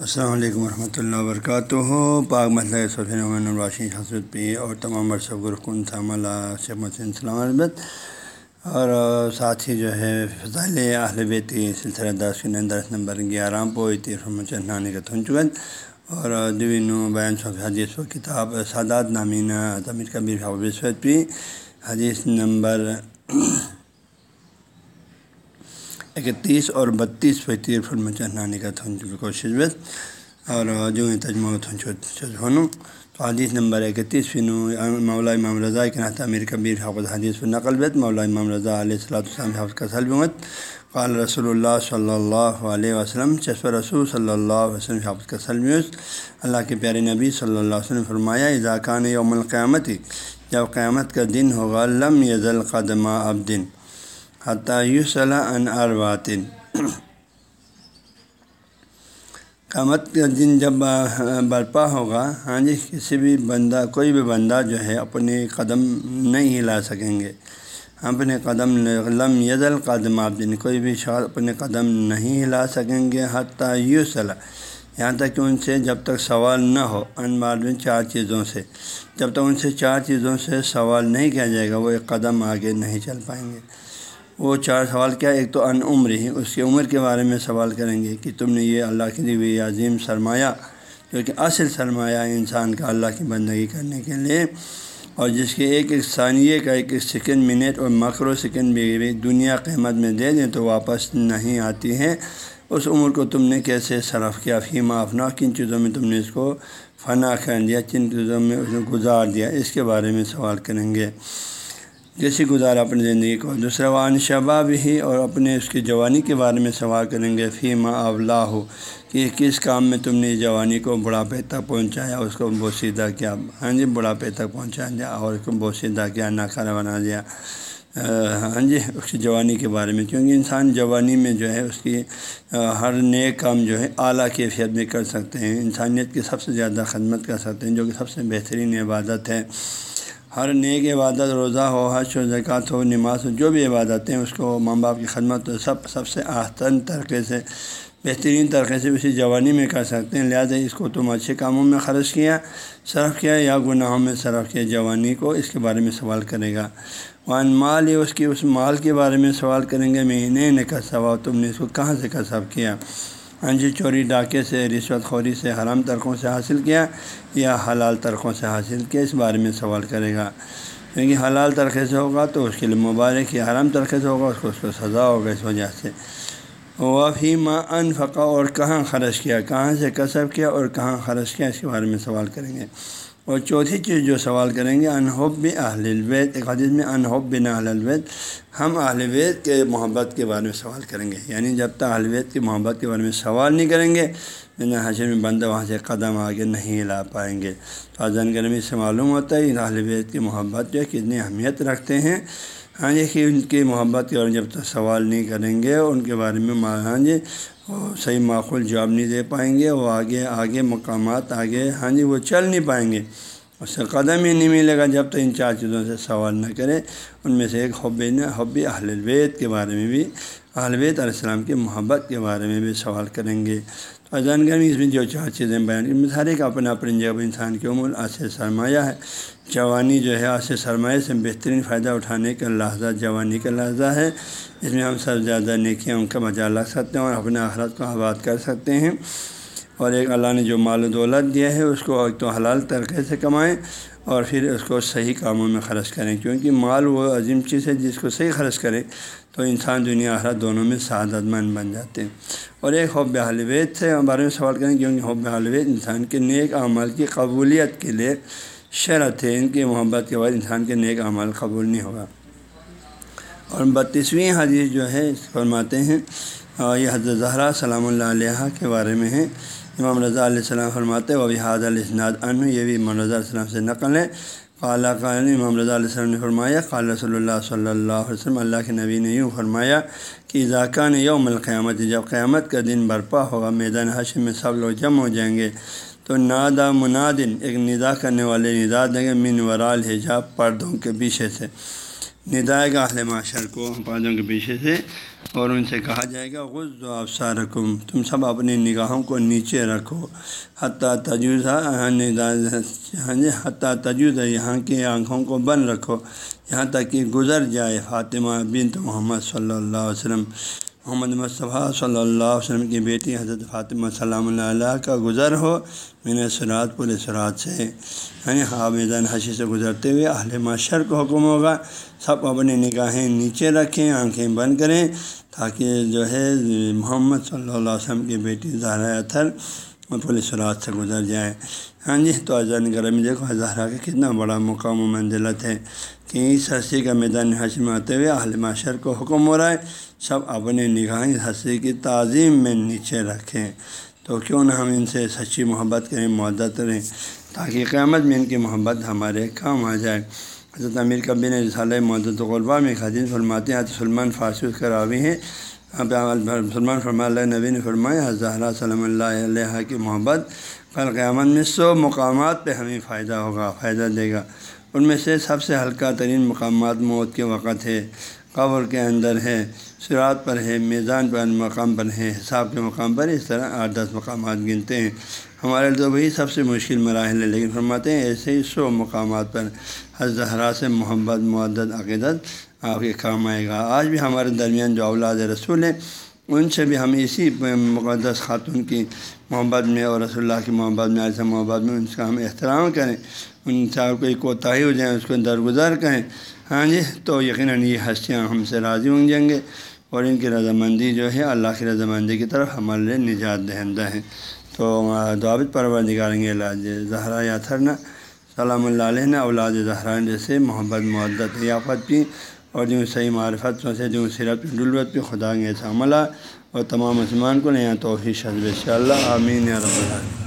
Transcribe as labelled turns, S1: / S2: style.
S1: السلام علیکم ورحمۃ اللہ وبرکاتہ۔ پاک مسئلہ صفین الراشی حضرت پی اور تمام ورثہ گرکن تھامہ شیخ مسین السلام علیہ اور ساتھ ہی جو ہے فضائل اہل بیتی سلسلہ دس کے درس نمبر گیارہ پوئی تیر نانے کا تھن چکن۔ اور دوین بیان صف حدیث و کتاب سادات نامینہ تمیر کبیر حافظ پی۔ حدیث نمبر اکتیس اور بتیس پہ تیر فرم چہنانے کا تھن کوشش بس اور جو تجمہ تھن تو حدیث نمبر اکتیس فنو مولا امام رضا کے ناطہ امیر کبیر حافظ حدیث و نقل بیت، مولا امام رضا علیہ السلۃ السلام حافظ کا سلبت قال رسول اللہ صلی اللہ علیہ وسلم چسپ رسول صلی اللہ علیہ وسلم حافظ کا سلم اللہ کے پیارے نبی صلی اللہ علیہ وسلم فرمایا اضاکان یوم القیامت، جب قیامت کا دن ہوگا، لم یزل قدمہ اب دن حتیٰ صلاح ان ارواطن قامت کا دن جب برپا ہوگا ہاں جی کسی بھی بندہ، کوئی بھی بندہ جو ہے اپنے قدم نہیں ہلا سکیں گے۔ اپنے قدم لم یزل قدم آپ دن کوئی بھی شخص اپنے قدم نہیں ہلا سکیں گے حتیٰ یو صلاح یہاں تک کہ ان سے جب تک سوال نہ ہو، ان بار چار چیزوں سے۔ جب تک ان سے چار چیزوں سے سوال نہیں کیا جائے گا، وہ ایک قدم آگے نہیں چل پائیں گے۔ وہ چار سوال کیا، ایک تو ان عمر ہی اس کی عمر کے بارے میں سوال کریں گے کہ تم نے یہ اللہ کی دی عظیم سرمایہ، جو کہ اصل سرمایہ انسان کا اللہ کی بندگی کرنے کے لیے، اور جس کے ایک ایک ثانیے کا ایک ایک سیکنڈ منٹ اور مکرو سیکنڈ بھی دنیا قیمت میں دے دیں تو واپس نہیں آتی ہے اس عمر کو تم نے کیسے صرف کیا؟ فی معافنا کن چیزوں میں تم نے اس کو فنا کر دیا کن چیزوں میں اس گزار دیا؟ اس کے بارے میں سوال کریں گے۔ جیسے گزارا اپنی زندگی کو۔ دوسرا وان شباب ہی اور اپنے اس کی جوانی کے بارے میں سوال کریں گے۔ فیما اولا ہو کہ کس کام میں تم نے جوانی کو بڑھاپے تک پہنچایا؟ اس کو بوسیدہ کیا۔ ہاں جی بڑھاپے تک پہنچا دیا اور اس کو بوسیدہ کیا، ناکارہ بنا دیا۔ ہاں جی اس کی جوانی کے بارے میں۔ کیونکہ انسان جوانی میں جو ہے، اس کی ہر نئے کام جو ہے، اعلیٰ کیفیت میں کر سکتے ہیں۔ انسانیت کی سب سے زیادہ خدمت کر سکتے ہیں، جو کہ سب سے بہترین عبادت ہے۔ ہر نیک عبادت، روزہ ہو، حج و زکوٰۃ ہو، نماز ہو، جو بھی عبادت ہیں، اس کو ماں باپ کی خدمت ہو سب سب سے آہستن طریقے سے، بہترین طریقے سے اسی جوانی میں کر سکتے ہیں۔ لہٰذا اس کو تم اچھے کاموں میں خرچ کیا، صرف کیا یا گناہوں میں صرف کیا؟ جوانی کو اس کے بارے میں سوال کرے گا۔ وان مال یا اس کی، اس مال کے بارے میں سوال کریں گے، میں انہیں نے کسبا تم نے اس کو کہاں سے کسب کیا؟ ہاں جی چوری ڈاکے سے، رشوت خوری سے، حرام ترقوں سے حاصل کیا یا حلال ترقوں سے حاصل کیا؟ اس بارے میں سوال کرے گا۔ کیونکہ حلال طرقے سے ہوگا تو اس کے لیے مبارک، یا حرام طرقے سے ہوگا اس کو اس کو سزا ہوگا اس وجہ سے۔ وفی ماں ان اور کہاں خرچ کیا؟ کہاں سے کسب کیا اور کہاں خرچ کیا؟ اس کے بارے میں سوال کریں گے۔ اور چوتھی چیز جو سوال کریں گے انحب بھی اہل البید ایک حدیث میں انحب بن اہل البید ہم اہل بیت کے محبت کے بارے میں سوال کریں گے۔ یعنی جب تک اہل بیت کی محبت کے بارے میں سوال نہیں کریں گے بنا حشر میں بندہ وہاں سے قدم آگے نہیں لا پائیں گے۔ تو اذن گرمی سے معلوم ہوتا ہے اہل بیت کی محبت جو کتنی اہمیت رکھتے ہیں۔ ہاں جی کہ ان کی محبت کے بارے میں جب تک سوال نہیں کریں گے، ان کے بارے میں ہاں جی صحیح معقول جواب نہیں دے پائیں گے وہ آگے آگے مقامات آگے ہاں جی وہ چل نہیں پائیں گے۔ اس سے قدم ہی نہیں ملے گا جب تک ان چار چیزوں سے سوال نہ کرے۔ ان میں سے ایک حب حب اہل البیت کے بارے میں بھی اہل بیت علیہ السلام کی محبت کے بارے میں بھی سوال کریں گے۔ تو اذان گرمی اس میں جو چار چیزیں بیان ہر ایک اپنا اپنی جب انسان کی عمر آج سرمایہ ہے۔ جوانی جو ہے آج سرمایہ سے بہترین فائدہ اٹھانے کا لحظہ جوانی کا لحظہ ہے۔ اس میں ہم سب زیادہ نیکیاں، ان کا مزہ لگ سکتے ہیں اور اپنے آخرت کو آباد کر سکتے ہیں۔ اور ایک اللہ نے جو مال و دولت دیا ہے، اس کو ایک تو حلال طریقے سے کمائیں اور پھر اس کو صحیح کاموں میں خرچ کریں۔ کیونکہ مال وہ عظیم چیز ہے جس کو صحیح خرچ کریں تو انسان دنیا آخرت دونوں میں سعادت مند بن جاتے ہیں۔ اور ایک حب حلویت سے بارے میں سوال کریں، کیونکہ حب حلویت انسان کے نیک اعمال کی قبولیت کے لیے شرط ہے، ان کی محبت کے بعد انسان کے نیک اعمال قبول نہیں ہوگا۔ اور بتیسویں حدیث جو ہے فرماتے ہیں یہ حضرت زہرا سلام اللہ علیہ کے بارے میں ہے۔ امام رضا علیہ السلام فرماتے وہ بھی حاض الاسناد ان، یہ بھی امام رضا علیہ السلام سے نقل ہے۔ قالا قال، امام رضا علیہ السلام نے فرمایا، قال رسول اللہ صلی اللہ علیہ وسلم، اللہ کے نبی نے یوں فرمایا کہ ذاکہ نے یوم القیامت، جب قیامت کا دن برپا ہوگا، میدان حشر میں سب لوگ جمع ہو جائیں گے، تو نادا منادن، ایک ندا کرنے والے ندا دیں گے، من ورال حجاب پردوں کے پیچھے سے۔ ندائے گا اہل معاشر کو پادوں کے پیچھے سے، اور ان سے کہا جائے گا غز و افسارکم تم سب اپنی نگاہوں کو نیچے رکھو۔ حتیٰ تجوزہ حتیٰ تجوزہ، یہاں کی آنکھوں کو بند رکھو۔ یہاں تک کہ گزر جائے فاطمہ بنت محمد صلی اللہ علیہ وسلم۔ محمد مصطفیٰ صلی اللہ علیہ وسلم کی بیٹی حضرت فاطمہ سلام اللہ علیہ کا گزر ہو، میں سرات پورے سرات سے یعنی ہاں میدان حشی سے گزرتے ہوئے اہل معاشر کو حکم ہوگا، سب اپنی نگاہیں نیچے رکھیں، آنکھیں بند کریں، تاکہ جو ہے، محمد صلی اللہ علیہ وسلم کی بیٹی زہرا اطہر مطلب پولیس رات سے گزر جائے۔ ہاں جی تو اذان گرمی دیکھو زہرا کا کتنا بڑا مقام و منزلت ہے کہ اس ہنسی کا میدان حج میں آتے ہوئے اہل معاشر کو حکم ہو رہا ہے۔ سب اپنے نگاہیں ہنسی کی تعظیم میں نیچے رکھیں۔ تو کیوں نہ ہم ان سے سچی محبت کریں معدت کریں، تاکہ قیامت میں ان کی محبت ہمارے کام آ جائے۔ حضرت امیر کبی نے رسالہ مدت غلبہ میں خدین فرماتے ہیں سلمان فارسی اس کا راوی ہیں۔ سلمان فرما اللہ نبی نے فرمایا زہرا صلی اللہ علیہ کی محبت کل قیامت میں سو مقامات پہ ہمیں فائدہ ہوگا، فائدہ دے گا۔ ان میں سے سب سے ہلکا ترین مقامات موت کے وقت ہے، قبر کے اندر ہے۔ سرات پر ہے میزان پر مقام پر ہے حساب کے مقام پر اس طرح آٹھ دس مقامات گنتے ہیں۔ ہمارے تو وہی سب سے مشکل مراحل ہے لیکن فرماتے ہیں ایسے ہی سو مقامات پر ہر زہرا سے محبت معدت عقیدت آپ کے کام آئے گا۔ آج بھی ہمارے درمیان جو اولاد رسول ہیں، ان سے بھی ہم اسی مقدس خاتون کی محبت میں اور رسول اللہ کی محبت میں ایسے محبت میں ان کا ہم احترام کریں۔ ان سے کوئی کوتاہی ہو جائیں اس کو درگزر کریں۔ ہاں جی تو یقیناً یہ ہستیاں ہم سے راضی ہوں جائیں گے۔ اور ان کی رضامندی جو ہے اللہ کی رضامندی کی طرف ہمارے نجات دہندہ ہے۔ تو دعوت پرور نکالیں گے علاج زہرا یا تھرنا، سلام اللہ علیہ نے اولاد زہران جیسے محبت معدت یافت کی اور جو صحیح معرفت سے جو سیرت ڈلوت پہ خدا ایسا عملہ اور تمام مسلمان کو نیا توحفی شدب اللہ آمین رب اللہ